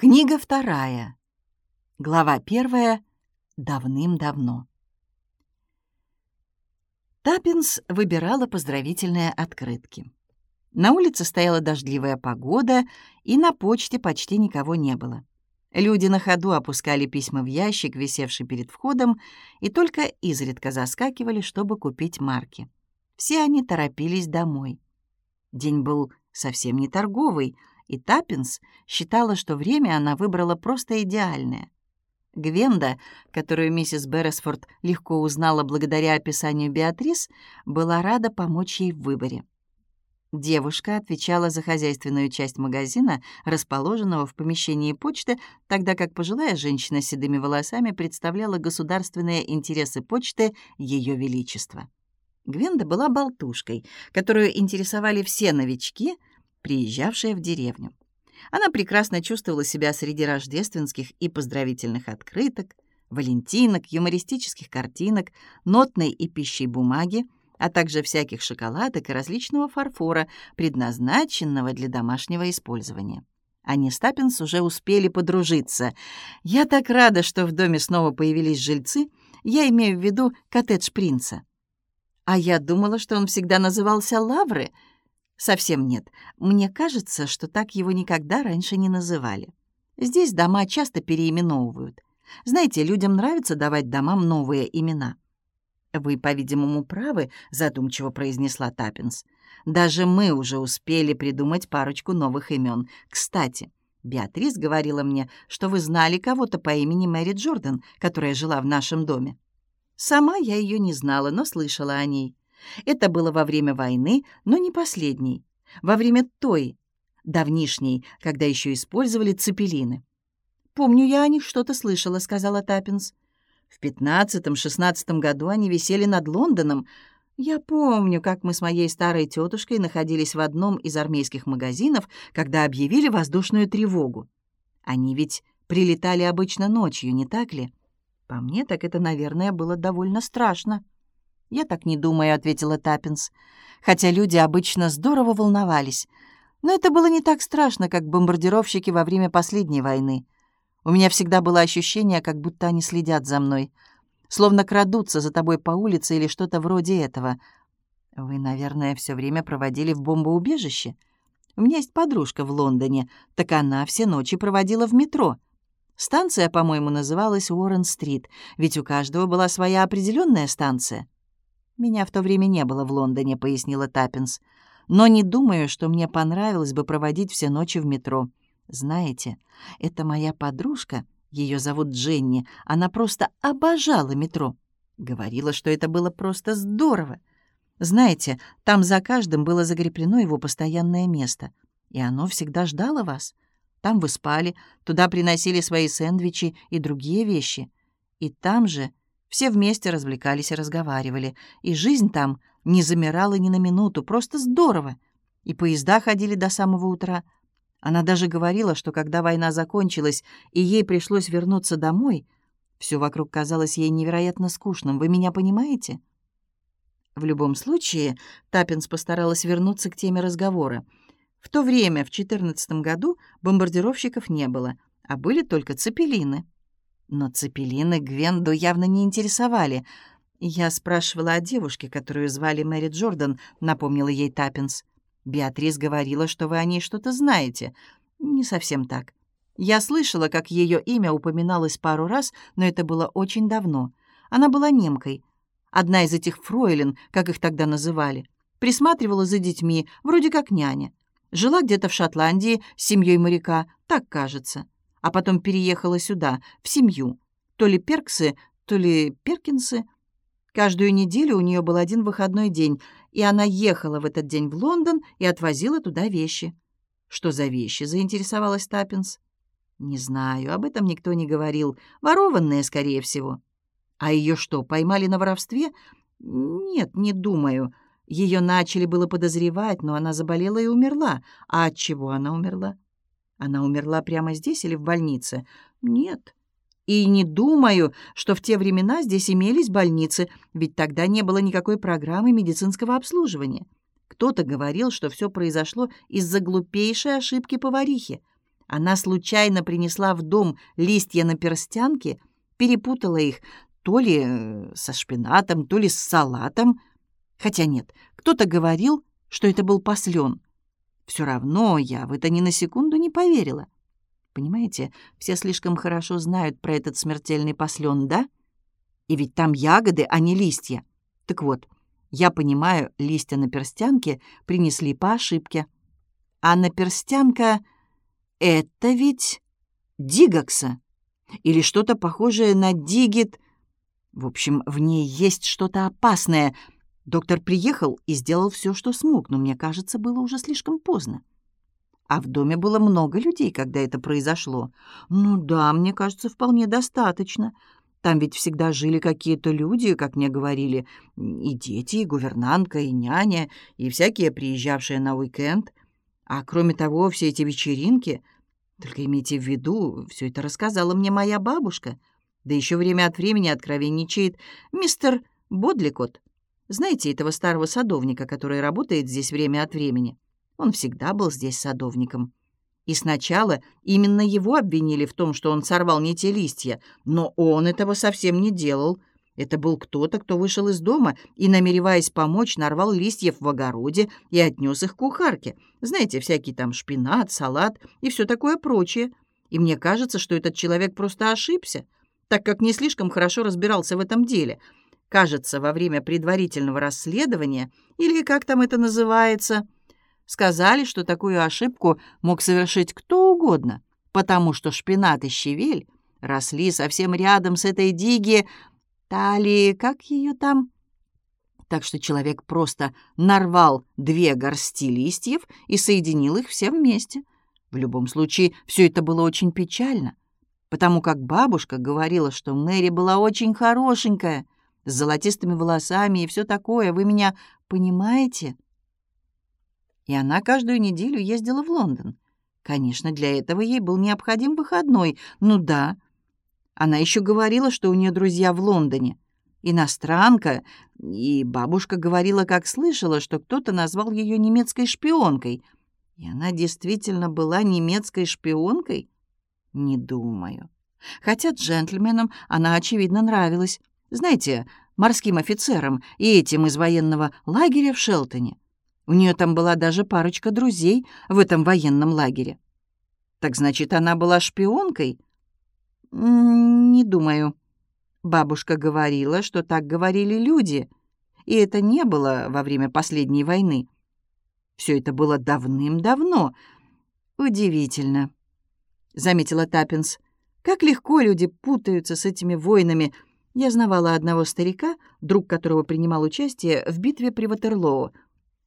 Книга вторая. Глава первая. Давным-давно. Таппинс выбирала поздравительные открытки. На улице стояла дождливая погода, и на почте почти никого не было. Люди на ходу опускали письма в ящик, висевший перед входом, и только изредка заскакивали, чтобы купить марки. Все они торопились домой. День был совсем не торговый — и Таппинс считала, что время она выбрала просто идеальное. Гвенда, которую миссис Берресфорд легко узнала благодаря описанию Беатрис, была рада помочь ей в выборе. Девушка отвечала за хозяйственную часть магазина, расположенного в помещении почты, тогда как пожилая женщина с седыми волосами представляла государственные интересы почты Ее Величества. Гвенда была болтушкой, которую интересовали все новички — приезжавшая в деревню. Она прекрасно чувствовала себя среди рождественских и поздравительных открыток, валентинок, юмористических картинок, нотной и пищей бумаги, а также всяких шоколадок и различного фарфора, предназначенного для домашнего использования. Они с Таппинс уже успели подружиться. «Я так рада, что в доме снова появились жильцы. Я имею в виду коттедж принца». «А я думала, что он всегда назывался Лавры», Совсем нет. Мне кажется, что так его никогда раньше не называли. Здесь дома часто переименовывают. Знаете, людям нравится давать домам новые имена. «Вы, по-видимому, правы», — задумчиво произнесла Таппинс. «Даже мы уже успели придумать парочку новых имен. Кстати, Беатрис говорила мне, что вы знали кого-то по имени Мэри Джордан, которая жила в нашем доме. Сама я ее не знала, но слышала о ней. Это было во время войны, но не последней. Во время той, давнишней, когда еще использовали цепелины. «Помню, я о них что-то слышала», — сказала Таппинс. «В пятнадцатом-шестнадцатом году они висели над Лондоном. Я помню, как мы с моей старой тетушкой находились в одном из армейских магазинов, когда объявили воздушную тревогу. Они ведь прилетали обычно ночью, не так ли? По мне, так это, наверное, было довольно страшно». «Я так не думаю», — ответила Таппинс. «Хотя люди обычно здорово волновались. Но это было не так страшно, как бомбардировщики во время последней войны. У меня всегда было ощущение, как будто они следят за мной. Словно крадутся за тобой по улице или что-то вроде этого. Вы, наверное, все время проводили в бомбоубежище? У меня есть подружка в Лондоне, так она все ночи проводила в метро». Станция, по-моему, называлась Уоррен-стрит, ведь у каждого была своя определенная станция. «Меня в то время не было в Лондоне», — пояснила Таппинс. «Но не думаю, что мне понравилось бы проводить все ночи в метро. Знаете, это моя подружка, ее зовут Дженни, она просто обожала метро. Говорила, что это было просто здорово. Знаете, там за каждым было закреплено его постоянное место, и оно всегда ждало вас. Там вы спали, туда приносили свои сэндвичи и другие вещи. И там же все вместе развлекались и разговаривали, и жизнь там не замирала ни на минуту, просто здорово. И поезда ходили до самого утра. Она даже говорила, что когда война закончилась и ей пришлось вернуться домой, все вокруг казалось ей невероятно скучным. Вы меня понимаете? В любом случае, Таппинс постаралась вернуться к теме разговора. В то время, в 14 году, бомбардировщиков не было, а были только цепелины. Но цепелины Гвенду явно не интересовали. «Я спрашивала о девушке, которую звали Мэри Джордан», — напомнила ей Таппинс. «Беатрис говорила, что вы о ней что-то знаете. Не совсем так. Я слышала, как ее имя упоминалось пару раз, но это было очень давно. Она была немкой. Одна из этих фройлен, как их тогда называли. Присматривала за детьми, вроде как няня. Жила где-то в Шотландии с семьей моряка, так кажется а потом переехала сюда, в семью. То ли Перксы, то ли Перкинсы. Каждую неделю у нее был один выходной день, и она ехала в этот день в Лондон и отвозила туда вещи. «Что за вещи?» — заинтересовалась Таппинс. «Не знаю, об этом никто не говорил. Ворованные, скорее всего». «А ее что, поймали на воровстве?» «Нет, не думаю. Ее начали было подозревать, но она заболела и умерла. А от чего она умерла?» Она умерла прямо здесь или в больнице? Нет. И не думаю, что в те времена здесь имелись больницы, ведь тогда не было никакой программы медицинского обслуживания. Кто-то говорил, что все произошло из-за глупейшей ошибки поварихи. Она случайно принесла в дом листья на перстянке, перепутала их то ли э, со шпинатом, то ли с салатом. Хотя нет, кто-то говорил, что это был послен. Все равно я в это ни на секунду не поверила. Понимаете, все слишком хорошо знают про этот смертельный послен, да? И ведь там ягоды, а не листья. Так вот, я понимаю, листья на перстянке принесли по ошибке. А на перстянка — это ведь дигокса. Или что-то похожее на дигит. В общем, в ней есть что-то опасное. Доктор приехал и сделал все, что смог, но мне кажется, было уже слишком поздно. А в доме было много людей, когда это произошло. Ну да, мне кажется, вполне достаточно. Там ведь всегда жили какие-то люди, как мне говорили, и дети, и гувернантка, и няня, и всякие приезжавшие на уикенд. А кроме того, все эти вечеринки... Только имейте в виду, все это рассказала мне моя бабушка. Да еще время от времени откровенничает мистер Бодликот. Знаете этого старого садовника, который работает здесь время от времени? Он всегда был здесь садовником. И сначала именно его обвинили в том, что он сорвал не те листья, но он этого совсем не делал. Это был кто-то, кто вышел из дома и, намереваясь помочь, нарвал листьев в огороде и отнес их к кухарке. Знаете, всякий там шпинат, салат и все такое прочее. И мне кажется, что этот человек просто ошибся, так как не слишком хорошо разбирался в этом деле. Кажется, во время предварительного расследования, или как там это называется, Сказали, что такую ошибку мог совершить кто угодно, потому что шпинат и щавель росли совсем рядом с этой диги Тали, как ее там? Так что человек просто нарвал две горсти листьев и соединил их все вместе. В любом случае, все это было очень печально, потому как бабушка говорила, что Мэри была очень хорошенькая, с золотистыми волосами и все такое. Вы меня понимаете?» и она каждую неделю ездила в Лондон. Конечно, для этого ей был необходим выходной. Ну да. Она еще говорила, что у нее друзья в Лондоне. Иностранка, и бабушка говорила, как слышала, что кто-то назвал ее немецкой шпионкой. И она действительно была немецкой шпионкой? Не думаю. Хотя джентльменам она, очевидно, нравилась. Знаете, морским офицерам и этим из военного лагеря в Шелтоне. У нее там была даже парочка друзей в этом военном лагере. Так значит, она была шпионкой? Не думаю. Бабушка говорила, что так говорили люди, и это не было во время последней войны. Все это было давным-давно. Удивительно, заметила Таппинс. Как легко люди путаются с этими войнами. Я знавала одного старика, друг которого принимал участие в битве при Ватерлоо.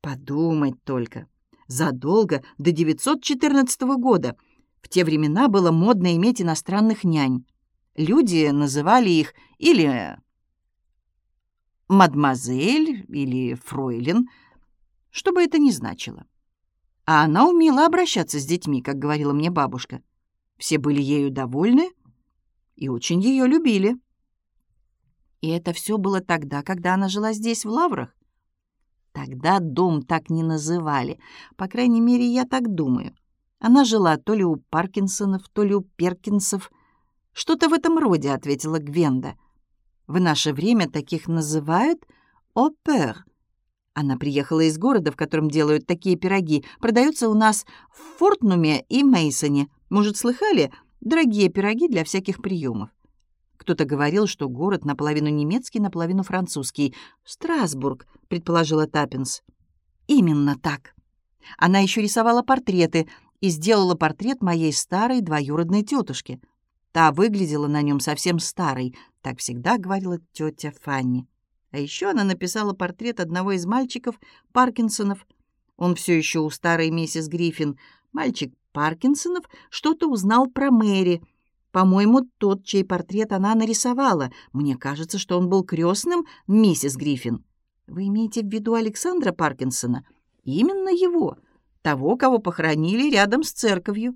Подумать только. Задолго до 914 года в те времена было модно иметь иностранных нянь. Люди называли их или мадемуазель, или фройлен, что бы это ни значило. А она умела обращаться с детьми, как говорила мне бабушка. Все были ею довольны и очень ее любили. И это все было тогда, когда она жила здесь, в Лаврах. Тогда дом так не называли. По крайней мере, я так думаю. Она жила то ли у Паркинсонов, то ли у Перкинсов. «Что-то в этом роде», — ответила Гвенда. «В наше время таких называют опер». Она приехала из города, в котором делают такие пироги. Продаются у нас в Фортнуме и Мейсоне. Может, слыхали? Дорогие пироги для всяких приемов. Кто-то говорил, что город наполовину немецкий, наполовину французский. «Страсбург», — предположила Таппинс. «Именно так. Она еще рисовала портреты и сделала портрет моей старой двоюродной тетушки. Та выглядела на нем совсем старой, так всегда говорила тетя Фанни. А еще она написала портрет одного из мальчиков Паркинсонов. Он все еще у старой миссис Гриффин. Мальчик Паркинсонов что-то узнал про Мэри — по-моему, тот, чей портрет она нарисовала. Мне кажется, что он был крестным миссис Гриффин. Вы имеете в виду Александра Паркинсона? Именно его. Того, кого похоронили рядом с церковью.